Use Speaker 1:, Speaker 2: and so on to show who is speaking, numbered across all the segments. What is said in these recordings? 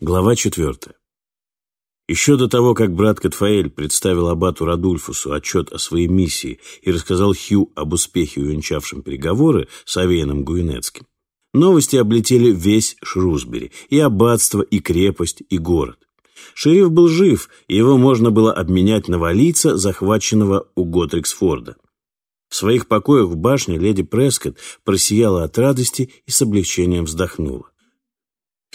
Speaker 1: Глава четвертая. Еще до того, как брат Катфаэль представил аббату Радульфусу отчет о своей миссии и рассказал Хью об успехе, увенчавшем переговоры с Авеяном Гуинецким, новости облетели весь Шрусбери, и аббатство, и крепость, и город. Шериф был жив, и его можно было обменять на валийца, захваченного у Готриксфорда. В своих покоях в башне леди Прескотт просияла от радости и с облегчением вздохнула.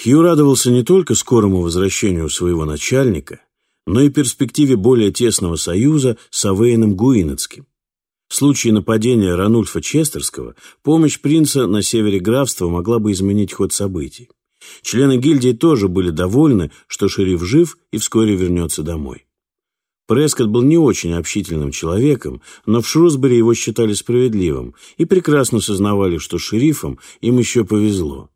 Speaker 1: Хью радовался не только скорому возвращению своего начальника, но и перспективе более тесного союза с Авейном Гуинецким. В случае нападения Ранульфа Честерского помощь принца на севере графства могла бы изменить ход событий. Члены гильдии тоже были довольны, что шериф жив и вскоре вернется домой. Прескотт был не очень общительным человеком, но в Шрусбери его считали справедливым и прекрасно сознавали, что шерифам им еще повезло.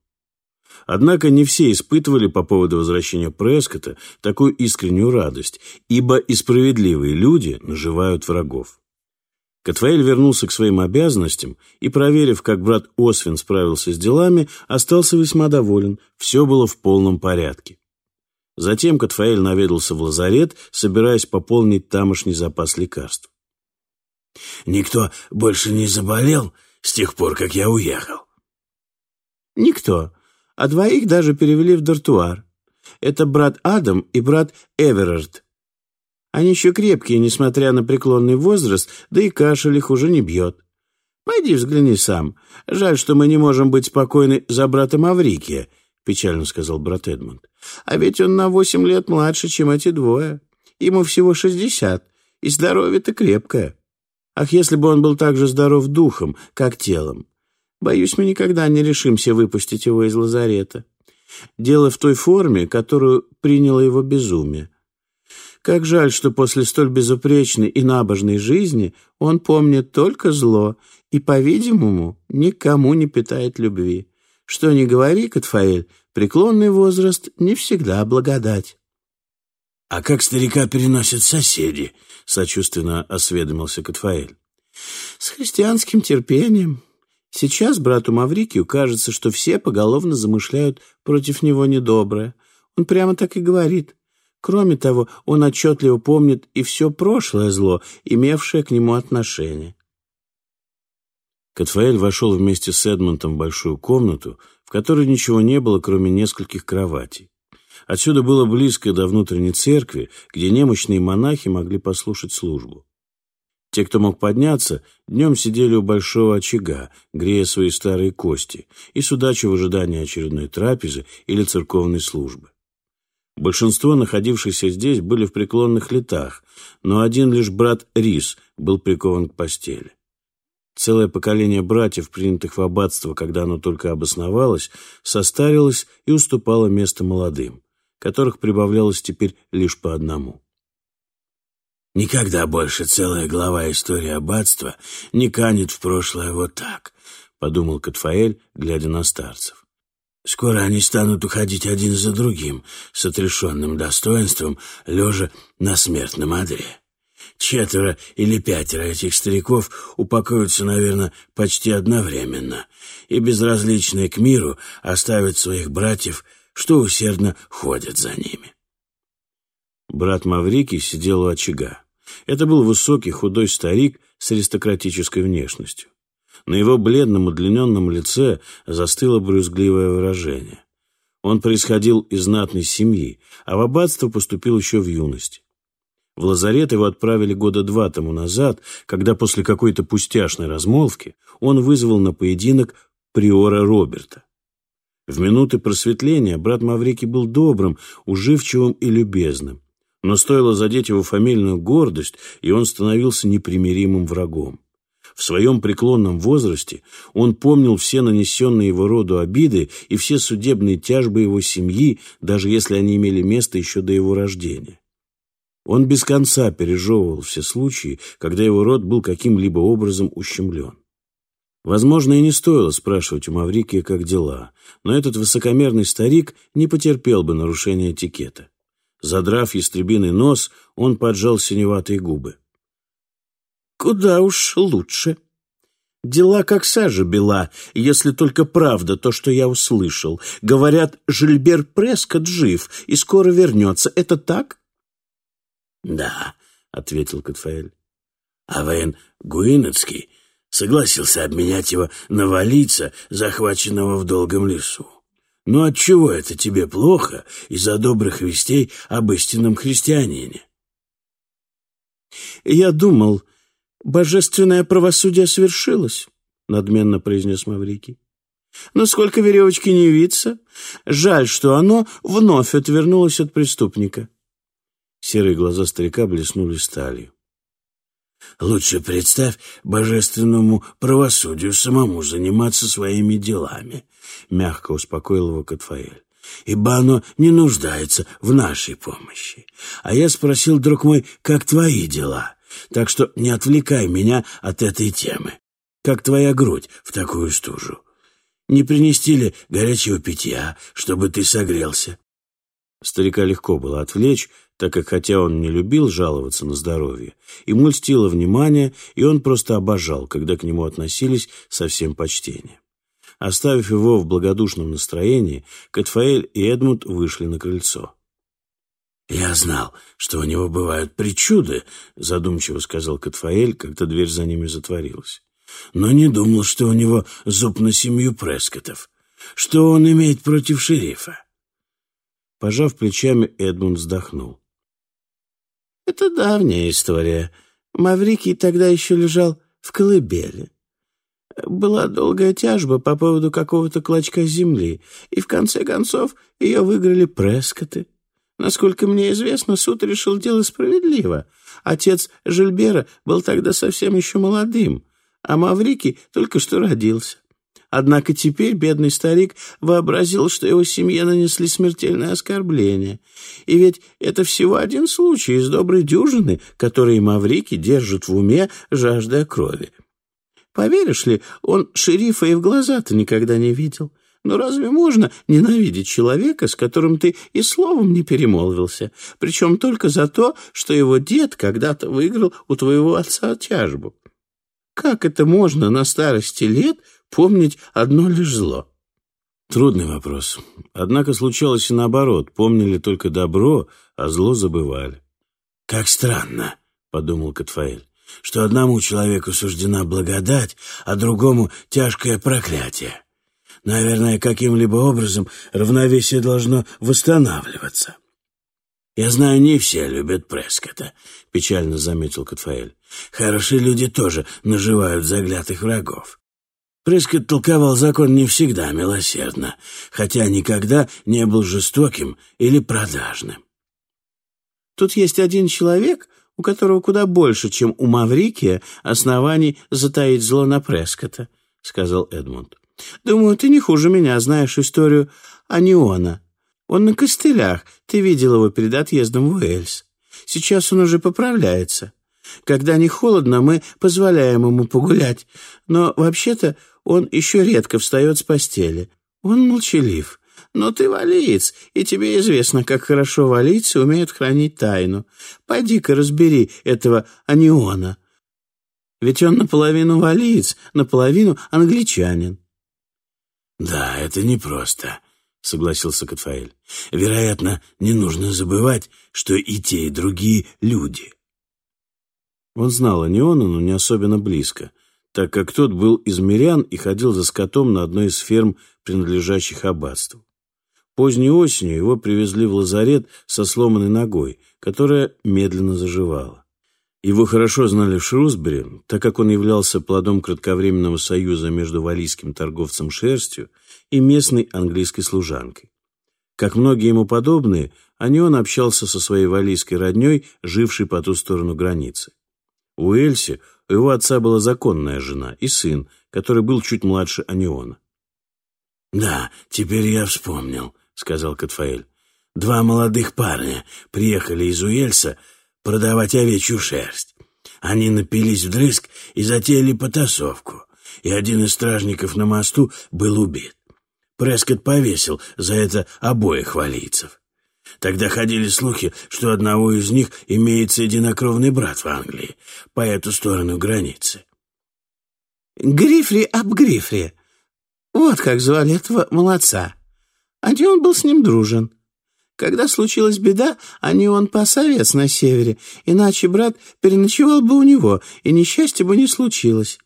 Speaker 1: Однако не все испытывали по поводу возвращения Прескота такую искреннюю радость, ибо и справедливые люди наживают врагов. Катфаэль вернулся к своим обязанностям и, проверив, как брат Освин справился с делами, остался весьма доволен, все было в полном порядке. Затем Катфаэль наведался в лазарет, собираясь пополнить тамошний запас лекарств.
Speaker 2: «Никто больше не заболел с тех пор, как я уехал?»
Speaker 3: «Никто а двоих даже перевели в дартуар. Это брат Адам и брат Эверард. Они еще крепкие, несмотря на преклонный возраст, да и кашель их уже не бьет. Пойди взгляни сам. Жаль, что мы не можем быть спокойны за братом Аврикия, печально сказал брат Эдмунд. А ведь он на восемь лет младше, чем эти двое. Ему всего шестьдесят, и здоровье-то крепкое. Ах, если бы он был так же здоров духом, как телом. Боюсь, мы никогда не решимся выпустить его из лазарета. Дело в той форме, которую приняло его безумие. Как жаль, что после столь безупречной и набожной жизни он помнит только зло и, по-видимому, никому не питает любви. Что ни говори, Катфаэль, преклонный возраст не всегда благодать.
Speaker 2: — А как старика переносят соседи? — сочувственно осведомился Катфаэль.
Speaker 3: — С христианским терпением, Сейчас брату Маврикию кажется, что все поголовно замышляют против него недоброе. Он прямо так и говорит. Кроме того, он отчетливо помнит и все прошлое зло, имевшее к нему отношение.
Speaker 1: Катфаэль вошел вместе с Эдмонтом в большую комнату, в которой ничего не было, кроме нескольких кроватей. Отсюда было близко до внутренней церкви, где немощные монахи могли послушать службу. Те, кто мог подняться, днем сидели у большого очага, грея свои старые кости, и судачи в ожидании очередной трапезы или церковной службы. Большинство находившихся здесь были в преклонных летах, но один лишь брат Рис был прикован к постели. Целое поколение братьев, принятых в аббатство, когда оно только обосновалось, состарилось и уступало место молодым, которых прибавлялось теперь лишь по одному.
Speaker 2: Никогда больше целая глава истории аббатства не канет в прошлое вот так, — подумал Катфаэль, глядя на старцев. Скоро они станут уходить один за другим, с отрешенным достоинством, лежа на смертном одре. Четверо или пятеро этих стариков упокоятся, наверное, почти одновременно, и, безразличные к миру, оставят своих братьев, что усердно ходят за ними.
Speaker 1: Брат Маврикий сидел у очага. Это был высокий, худой старик с аристократической внешностью. На его бледном, удлиненном лице застыло брюзгливое выражение. Он происходил из знатной семьи, а в аббатство поступил еще в юности. В лазарет его отправили года два тому назад, когда после какой-то пустяшной размолвки он вызвал на поединок приора Роберта. В минуты просветления брат Маврики был добрым, уживчивым и любезным но стоило задеть его фамильную гордость, и он становился непримиримым врагом. В своем преклонном возрасте он помнил все нанесенные его роду обиды и все судебные тяжбы его семьи, даже если они имели место еще до его рождения. Он без конца пережевывал все случаи, когда его род был каким-либо образом ущемлен. Возможно, и не стоило спрашивать у Маврикия, как дела, но этот высокомерный старик не потерпел бы нарушения этикета. Задрав ястребиный нос, он поджал синеватые губы.
Speaker 3: «Куда уж лучше. Дела как сажа бела, если только правда то, что я услышал. Говорят, Жильбер Прескотт жив и скоро вернется. Это так?
Speaker 2: — Да, — ответил Катфаэль. — А Вейн Гуинецкий согласился обменять его на валийца, захваченного в долгом лесу. Но отчего это тебе плохо из-за добрых вестей об истинном христианине?
Speaker 3: Я думал, божественное правосудие свершилось, надменно произнес Маврикий. Но сколько веревочки не виться, жаль, что оно вновь отвернулось от преступника.
Speaker 1: Серые глаза старика блеснули сталью.
Speaker 2: Лучше представь божественному правосудию самому заниматься своими делами, — мягко успокоил его Катфаэль. Ибо оно не нуждается в нашей помощи. А я спросил, друг мой, как твои дела? Так что не отвлекай меня от этой темы. Как твоя грудь в такую стужу? Не принести ли горячего питья, чтобы ты согрелся?
Speaker 1: Старика легко было отвлечь, так как хотя он не любил жаловаться на здоровье, ему льстило внимание, и он просто обожал, когда к нему относились со всем почтением. Оставив его в благодушном настроении, Катфаэль и Эдмунд вышли на крыльцо.
Speaker 2: «Я знал, что у него бывают причуды», — задумчиво сказал Катфаэль, когда дверь за ними затворилась. «Но не думал, что у него зуб на семью Прескотов. Что он имеет против шерифа?»
Speaker 1: Пожав плечами, Эдмунд вздохнул.
Speaker 3: Это давняя история. Маврикий тогда еще лежал в колыбели. Была долгая тяжба по поводу какого-то клочка земли, и в конце концов ее выиграли Прескоты. Насколько мне известно, суд решил дело справедливо. Отец Жильбера был тогда совсем еще молодым, а Маврикий только что родился. Однако теперь бедный старик вообразил, что его семье нанесли смертельное оскорбление. И ведь это всего один случай из доброй дюжины, которые маврики держат в уме, жаждая крови. Поверишь ли, он шерифа и в глаза-то никогда не видел. Но разве можно ненавидеть человека, с которым ты и словом не перемолвился, причем только за то, что его дед когда-то выиграл у твоего отца тяжбу? Как это можно на старости лет помнить одно лишь зло?
Speaker 1: Трудный вопрос. Однако случалось и наоборот. Помнили только добро, а зло забывали.
Speaker 2: «Как странно», — подумал Катфаэль, «что одному человеку суждена благодать, а другому — тяжкое проклятие. Наверное, каким-либо образом равновесие должно восстанавливаться». «Я знаю, не все любят Прескота», — печально заметил Катфаэль. «Хорошие люди тоже наживают заглятых врагов. Прескотт толковал закон не всегда милосердно, хотя никогда не был жестоким или продажным.
Speaker 3: Тут есть один человек, у которого куда больше, чем у Маврикия, оснований затаить зло на Прескота, — сказал Эдмунд. Думаю, ты не хуже меня знаешь историю Аниона. Он на костылях, ты видел его перед отъездом в Уэльс. Сейчас он уже поправляется. Когда не холодно, мы позволяем ему погулять, но вообще-то он еще редко встает с постели. Он молчалив. Но ты валиец, и тебе известно, как хорошо валийцы умеют хранить тайну. Пойди-ка разбери этого аниона. Ведь он наполовину валиец, наполовину англичанин.
Speaker 2: — Да, это непросто, — согласился Катфаэль. — Вероятно, не нужно забывать, что и те, и другие — люди.
Speaker 1: Он знал Аниона, но не особенно близко, так как тот был из мирян и ходил за скотом на одной из ферм, принадлежащих аббатству. Поздней осенью его привезли в лазарет со сломанной ногой, которая медленно заживала. Его хорошо знали в Шрусбери, так как он являлся плодом кратковременного союза между валийским торговцем шерстью и местной английской служанкой. Как многие ему подобные, Анион общался со своей валийской родней, жившей по ту сторону границы. В Уэльсе у его отца была законная жена и сын, который был чуть младше Аниона.
Speaker 2: «Да, теперь я вспомнил», — сказал Катфаэль. «Два молодых парня приехали из Уэльса продавать овечью шерсть. Они напились вдрызг и затеяли потасовку, и один из стражников на мосту был убит. Прескотт повесил за это обоих валийцев. Тогда ходили слухи, что одного из них имеется единокровный брат в Англии, по эту сторону границы.
Speaker 3: Грифри об Грифри. Вот как звали этого молодца. Один он был с ним дружен. Когда случилась беда, они он пас овец на севере, иначе брат переночевал бы у него, и несчастье бы не случилось.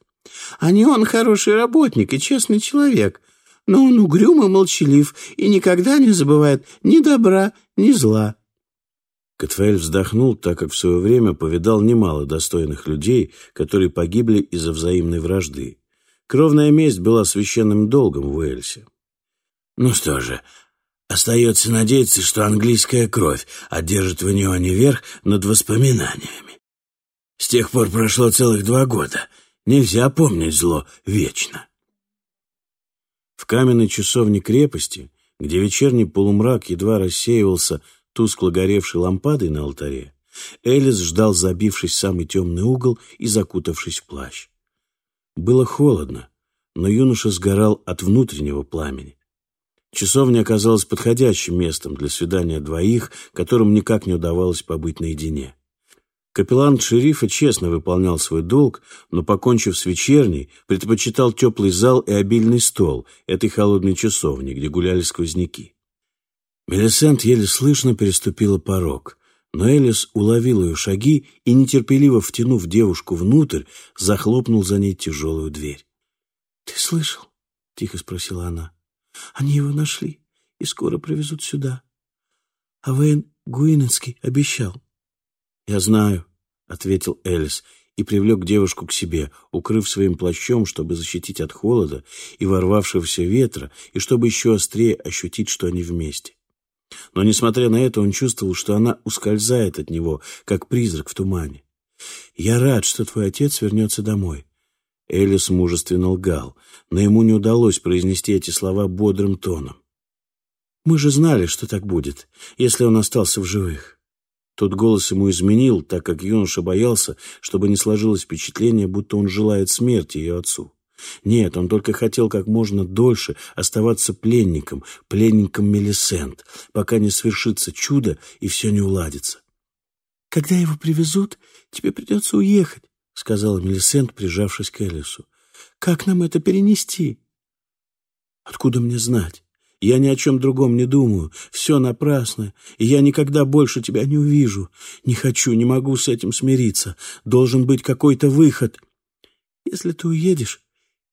Speaker 3: Они он хороший работник и честный человек, но он угрюм и молчалив и никогда не забывает ни добра, ни зла.
Speaker 1: Катфаэль вздохнул, так как в свое время повидал немало достойных людей, которые погибли из-за взаимной вражды. Кровная месть была священным долгом в Уэльсе.
Speaker 2: Ну что же, остается надеяться, что английская кровь одержит в Унионе верх над воспоминаниями. С тех пор прошло целых два года. Нельзя помнить зло вечно.
Speaker 1: В каменной часовне крепости, где вечерний полумрак едва рассеивался тускло горевшей лампадой на алтаре, Элис ждал, забившись в самый темный угол и закутавшись в плащ. Было холодно, но юноша сгорал от внутреннего пламени. Часовня оказалась подходящим местом для свидания двоих, которым никак не удавалось побыть наедине. Капеллан шерифа честно выполнял свой долг, но, покончив с вечерней, предпочитал теплый зал и обильный стол этой холодной часовни, где гуляли сквозняки. Мелисент еле слышно переступила порог, но Элис уловил ее шаги и, нетерпеливо втянув девушку внутрь, захлопнул за ней тяжелую дверь.
Speaker 3: — Ты слышал? — тихо спросила она. — Они его нашли и скоро привезут сюда. А Вейн Гуинецкий обещал.
Speaker 1: — Я знаю, — ответил Элис и привлек девушку к себе, укрыв своим плащом, чтобы защитить от холода и ворвавшегося ветра, и чтобы еще острее ощутить, что они вместе. Но, несмотря на это, он чувствовал, что она ускользает от него, как призрак в тумане. «Я рад, что твой отец вернется домой». Элис мужественно лгал, но ему не удалось произнести эти слова бодрым тоном. «Мы же знали, что так будет, если он остался в живых». Тот голос ему изменил, так как юноша боялся, чтобы не сложилось впечатление, будто он желает смерти ее отцу. Нет, он только хотел как можно дольше оставаться пленником, пленником Мелисент, пока не свершится чудо и все не уладится.
Speaker 3: «Когда его привезут, тебе придется уехать», — сказала Мелисент, прижавшись к Элису. «Как нам это перенести?»
Speaker 1: «Откуда мне знать? Я ни о чем другом не думаю. Все напрасно, и я никогда больше тебя не увижу. Не хочу, не могу с этим смириться. Должен быть какой-то выход».
Speaker 3: «Если ты уедешь,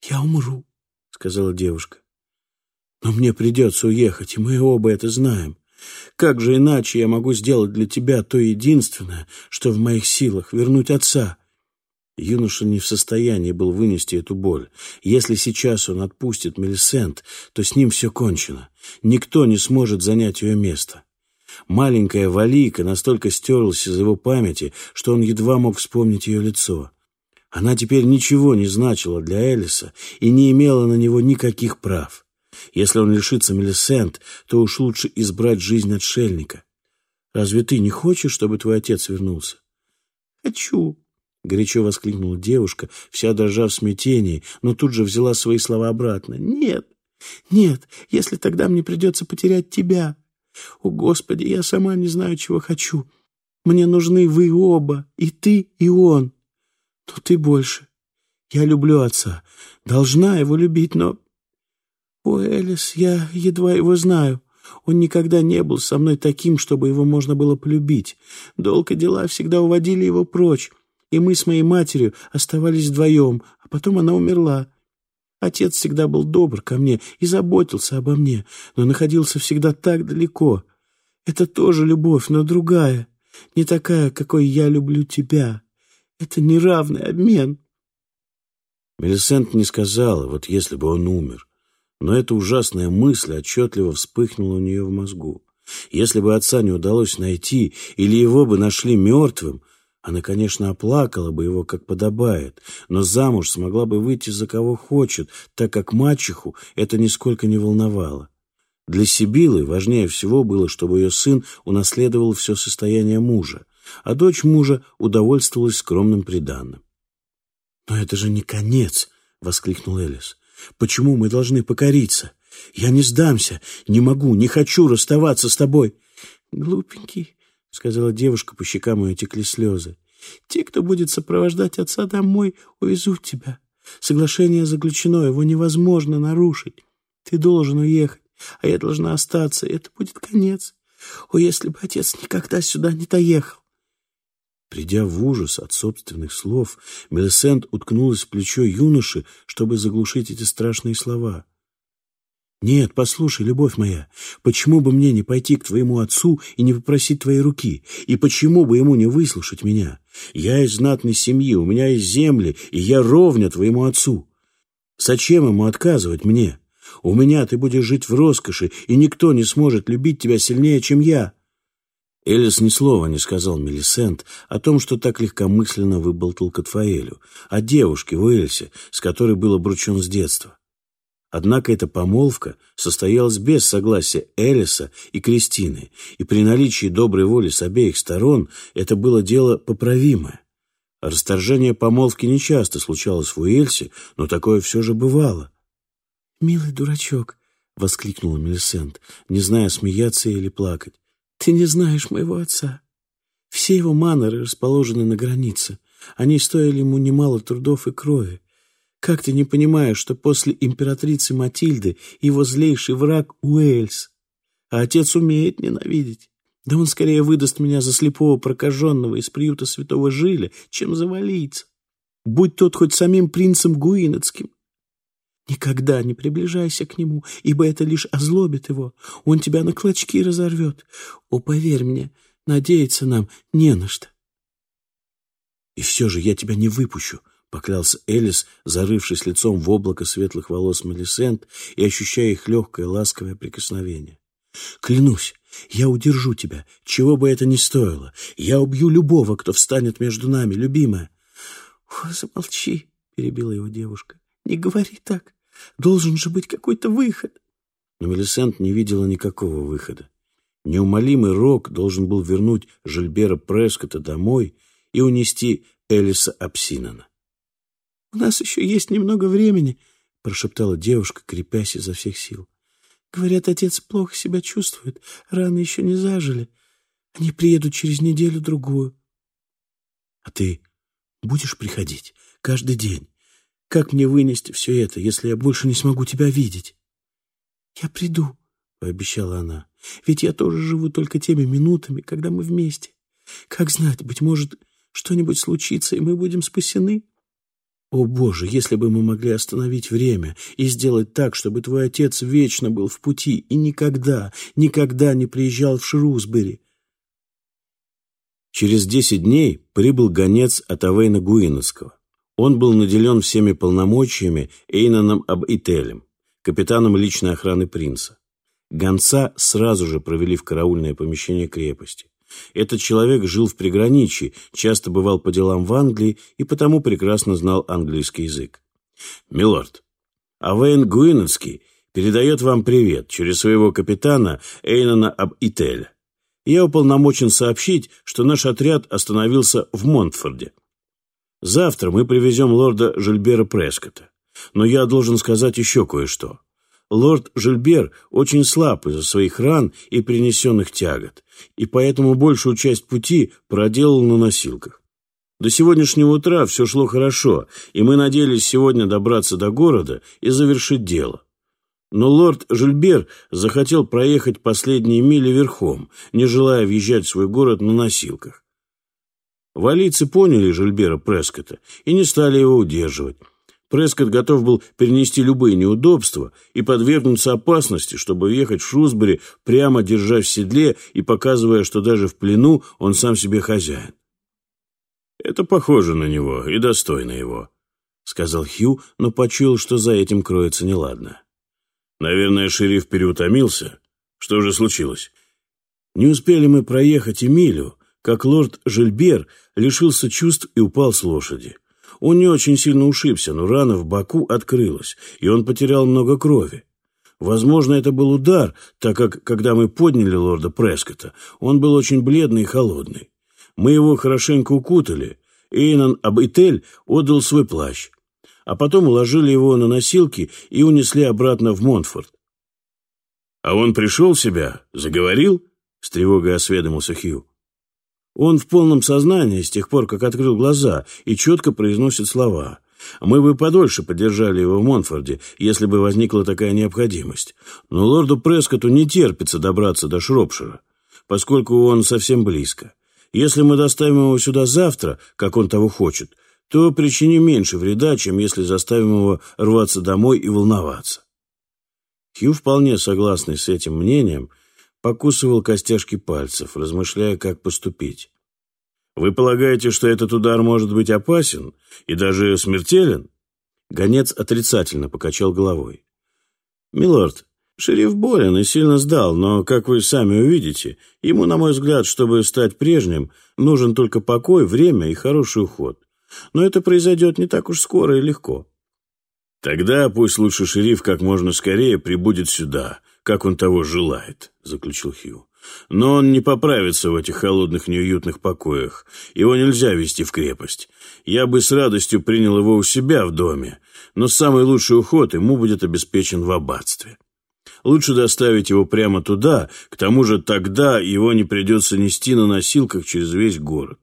Speaker 3: «Я умру», — сказала девушка.
Speaker 1: «Но мне придется уехать, и мы оба это знаем. Как же иначе я могу сделать для тебя то единственное, что в моих силах — вернуть отца?» Юноша не в состоянии был вынести эту боль. Если сейчас он отпустит Мелисент, то с ним все кончено. Никто не сможет занять ее место. Маленькая Валийка настолько стерлась из его памяти, что он едва мог вспомнить ее лицо. Она теперь ничего не значила для Элиса и не имела на него никаких прав. Если он лишится Мелисент, то уж лучше избрать жизнь отшельника. Разве ты не хочешь, чтобы твой отец вернулся?
Speaker 3: Хочу, —
Speaker 1: горячо воскликнула девушка, вся дрожа в смятении, но тут же взяла свои слова обратно.
Speaker 3: «Нет, нет, если тогда мне придется потерять тебя. О, Господи, я сама не знаю, чего хочу. Мне нужны вы оба, и ты, и он то ты больше. Я люблю отца, должна его любить, но... О, Элис, я едва его знаю. Он никогда не был со мной таким, чтобы его можно было полюбить. Долг дела всегда уводили его прочь, и мы с моей матерью оставались вдвоем, а потом она умерла. Отец всегда был добр ко мне и заботился обо мне, но находился всегда так далеко. Это тоже любовь, но другая, не такая, какой я люблю тебя. Это неравный обмен.
Speaker 1: Мелисент не сказала, вот если бы он умер. Но эта ужасная мысль отчетливо вспыхнула у нее в мозгу. Если бы отца не удалось найти, или его бы нашли мертвым, она, конечно, оплакала бы его, как подобает, но замуж смогла бы выйти за кого хочет, так как мачеху это нисколько не волновало. Для Сибилы важнее всего было, чтобы ее сын унаследовал все состояние мужа а дочь мужа удовольствовалась скромным приданным.
Speaker 3: «Но это же не конец!» — воскликнул Элис. «Почему мы должны покориться? Я не сдамся, не могу, не хочу расставаться с тобой!» «Глупенький!» — сказала девушка, по щекам ее текли слезы. «Те, кто будет сопровождать отца домой, увезут тебя. Соглашение заключено, его невозможно нарушить. Ты должен уехать, а я должна остаться, и это будет конец. О, если бы отец никогда сюда не доехал! Придя в ужас от собственных слов, Мелисент уткнулась в плечо юноши, чтобы заглушить эти страшные слова. «Нет, послушай, любовь моя, почему бы мне не пойти к твоему отцу и не попросить твоей руки? И почему бы ему не выслушать меня? Я из знатной семьи, у меня есть земли, и я ровня твоему отцу. Зачем ему отказывать мне? У меня ты будешь жить в роскоши, и никто не сможет любить тебя сильнее, чем я». Элис ни слова не сказал Мелисент о том, что так легкомысленно выболтал Катфаэлю, о девушке в Уэльсе, с которой был обручен с детства. Однако эта помолвка состоялась без согласия Элиса и Кристины, и при наличии доброй воли с обеих сторон это было дело поправимое. Расторжение помолвки нечасто случалось в Уэльсе, но такое все же бывало. «Милый дурачок!» — воскликнула Мелисент, не зная, смеяться или плакать. Ты не знаешь моего отца. Все его манеры расположены на границе. Они стоили ему немало трудов и крови. Как ты не понимаешь, что после императрицы Матильды его злейший враг Уэльс? А отец умеет ненавидеть. Да он скорее выдаст меня за слепого прокаженного из приюта святого Жиля, чем за валийца. Будь тот хоть самим принцем Гуинецким. Никогда не приближайся к нему, ибо это лишь озлобит его. Он тебя на клочки разорвет. О, поверь мне, надеяться нам не на что. И все же я тебя не выпущу, — поклялся Элис, зарывшись лицом в облако светлых волос Мелисент и ощущая их легкое ласковое прикосновение. Клянусь, я удержу тебя, чего бы это ни стоило. Я убью любого, кто встанет между нами, любимая. — О, замолчи, — перебила его девушка. — Не говори так. Должен же быть какой-то выход. Но Мелисент не видела никакого выхода. Неумолимый Рок должен был вернуть Жильбера Прескота домой и унести Элиса Апсинана. — У нас еще есть немного времени, — прошептала девушка, крепясь изо всех сил. — Говорят, отец плохо себя чувствует, раны еще не зажили. Они приедут через неделю-другую. — А ты будешь приходить каждый день? Как мне вынести все это, если я больше не смогу тебя видеть? — Я приду, — пообещала она, — ведь я тоже живу только теми минутами, когда мы вместе. Как знать, быть может, что-нибудь случится, и мы будем спасены? О, Боже, если бы мы могли остановить время и сделать так, чтобы твой отец вечно был в пути и никогда, никогда не приезжал в Шрусбери.
Speaker 1: Через десять дней прибыл гонец от Авейна Гуиновского. Он был наделен всеми полномочиями Эйнаном Аб-Ителем, капитаном личной охраны принца. Гонца сразу же провели в караульное помещение крепости. Этот человек жил в приграничье, часто бывал по делам в Англии и потому прекрасно знал английский язык. «Милорд, Авейн Гуинецкий передает вам привет через своего капитана Эйнана Аб-Ителя. Я уполномочен сообщить, что наш отряд остановился в Монтфорде. Завтра мы привезем лорда Жильбера Прескота. Но я должен сказать еще кое-что. Лорд Жильбер очень слаб из-за своих ран и принесенных тягот, и поэтому большую часть пути проделал на носилках. До сегодняшнего утра все шло хорошо, и мы надеялись сегодня добраться до города и завершить дело. Но лорд Жильбер захотел проехать последние мили верхом, не желая въезжать в свой город на носилках. Валийцы поняли Жильбера Прескота и не стали его удерживать. Прескотт готов был перенести любые неудобства и подвергнуться опасности, чтобы ехать в Шрусбери, прямо держась в седле и показывая, что даже в плену он сам себе хозяин. «Это похоже на него и достойно его», — сказал Хью, но почуял, что за этим кроется неладно. «Наверное, шериф переутомился. Что же случилось?» «Не успели мы проехать и милю, как лорд Жильбер лишился чувств и упал с лошади. Он не очень сильно ушибся, но рана в боку открылась, и он потерял много крови. Возможно, это был удар, так как, когда мы подняли лорда Прескота, он был очень бледный и холодный. Мы его хорошенько укутали, Эйнан Абитель отдал свой плащ, а потом уложили его на носилки и унесли обратно в Монтфорд. «А он пришел в себя? Заговорил?» — с тревогой осведомился Хью. Он в полном сознании с тех пор, как открыл глаза, и четко произносит слова. Мы бы подольше поддержали его в Монфорде, если бы возникла такая необходимость. Но лорду Прескоту не терпится добраться до Шропшира, поскольку он совсем близко. Если мы доставим его сюда завтра, как он того хочет, то причиним меньше вреда, чем если заставим его рваться домой и волноваться. Хью, вполне согласный с этим мнением, покусывал костяшки пальцев, размышляя, как поступить. Вы полагаете, что этот удар может быть опасен и даже смертелен? Гонец отрицательно покачал головой. Милорд, шериф болен и сильно сдал, но, как вы сами увидите, ему, на мой взгляд, чтобы стать прежним, нужен только покой, время и хороший уход. Но это произойдет не так уж скоро и легко. Тогда пусть лучше шериф как можно скорее прибудет сюда, как он того желает, заключил Хью. Но он не поправится в этих холодных неуютных покоях. Его нельзя вести в крепость. Я бы с радостью принял его у себя в доме, но самый лучший уход ему будет обеспечен в аббатстве. Лучше доставить его прямо туда, к тому же тогда его не придется нести на носилках через весь город.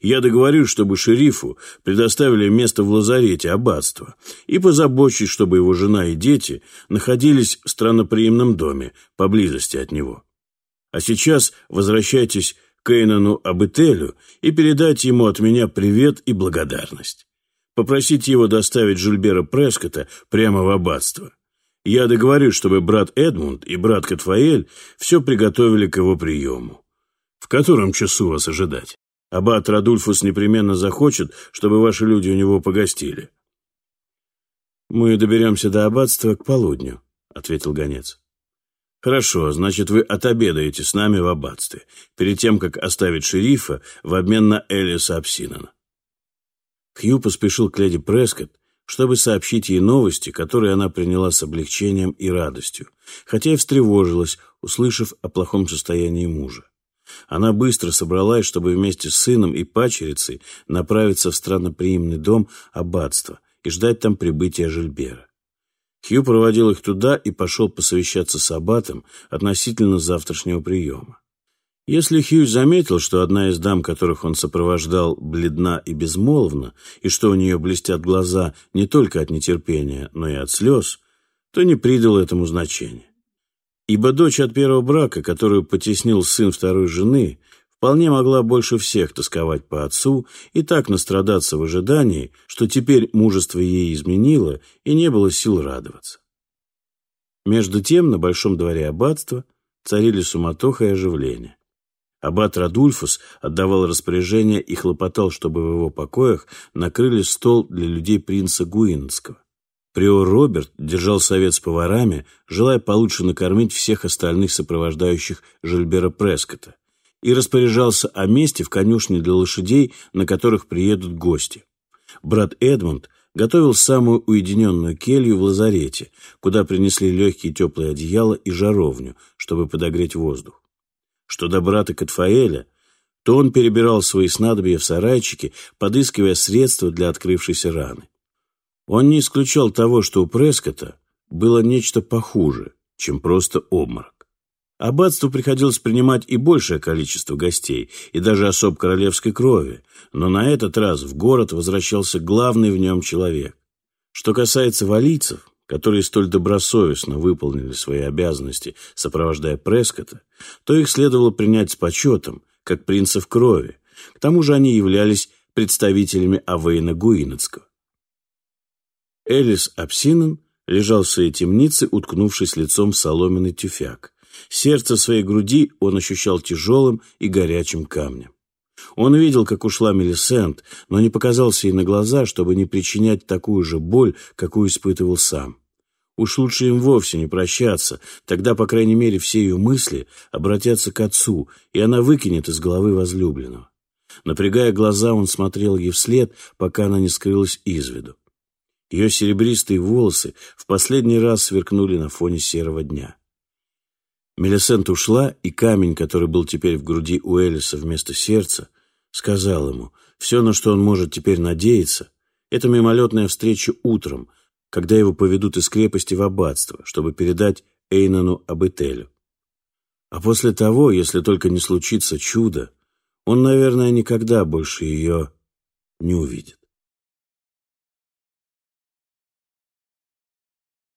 Speaker 1: Я договорюсь, чтобы шерифу предоставили место в лазарете аббатства и позабочусь, чтобы его жена и дети находились в странноприимном доме поблизости от него. А сейчас возвращайтесь к Эйнону Абетелю и передайте ему от меня привет и благодарность. Попросите его доставить Жильбера Прескота прямо в аббатство. Я договорюсь, чтобы брат Эдмунд и брат Катфаэль все приготовили к его приему. В котором часу вас ожидать? Аббат Радульфус непременно захочет, чтобы ваши люди у него погостили. «Мы доберемся до аббатства к полудню», — ответил гонец. «Хорошо, значит, вы отобедаете с нами в аббатстве, перед тем, как оставить шерифа в обмен на Элиса Апсинана». Хью поспешил к леди Прескотт, чтобы сообщить ей новости, которые она приняла с облегчением и радостью, хотя и встревожилась, услышав о плохом состоянии мужа. Она быстро собралась, чтобы вместе с сыном и пачерицей направиться в странноприимный дом аббатства и ждать там прибытия Жильбера. Хью проводил их туда и пошел посовещаться с аббатом относительно завтрашнего приема. Если Хью заметил, что одна из дам, которых он сопровождал, бледна и безмолвна, и что у нее блестят глаза не только от нетерпения, но и от слез, то не придал этому значения. Ибо дочь от первого брака, которую потеснил сын второй жены, вполне могла больше всех тосковать по отцу и так настрадаться в ожидании, что теперь мужество ей изменило и не было сил радоваться. Между тем на большом дворе аббатства царили суматоха и оживление. Аббат Радульфус отдавал распоряжение и хлопотал, чтобы в его покоях накрыли стол для людей принца Гуинского. Приор Роберт держал совет с поварами, желая получше накормить всех остальных сопровождающих Жильбера Прескота и распоряжался о месте в конюшне для лошадей, на которых приедут гости. Брат Эдмунд готовил самую уединенную келью в лазарете, куда принесли легкие теплые одеяла и жаровню, чтобы подогреть воздух. Что до брата Катфаэля, то он перебирал свои снадобья в сарайчике, подыскивая средства для открывшейся раны. Он не исключал того, что у Прескота было нечто похуже, чем просто обморок. Аббатству приходилось принимать и большее количество гостей, и даже особ королевской крови, но на этот раз в город возвращался главный в нем человек. Что касается валийцев, которые столь добросовестно выполнили свои обязанности, сопровождая Прескота, то их следовало принять с почетом, как принцев крови. К тому же они являлись представителями Авейна Гуинецкого. Элис Апсинен лежал в своей темнице, уткнувшись лицом в соломенный тюфяк. Сердце своей груди он ощущал тяжелым и горячим камнем. Он видел, как ушла Мелисент, но не показался ей на глаза, чтобы не причинять такую же боль, какую испытывал сам. Уж лучше им вовсе не прощаться, тогда, по крайней мере, все ее мысли обратятся к отцу, и она выкинет из головы возлюбленного. Напрягая глаза, он смотрел ей вслед, пока она не скрылась из виду. Ее серебристые волосы в последний раз сверкнули на фоне серого дня. Мелисент ушла, и камень, который был теперь в груди у Элиса вместо сердца, сказал ему, все, на что он может теперь надеяться, это мимолетная встреча утром, когда его поведут из крепости в аббатство, чтобы передать Эйнану Абетелю. А после того, если только не случится чудо, он, наверное, никогда больше ее не увидит.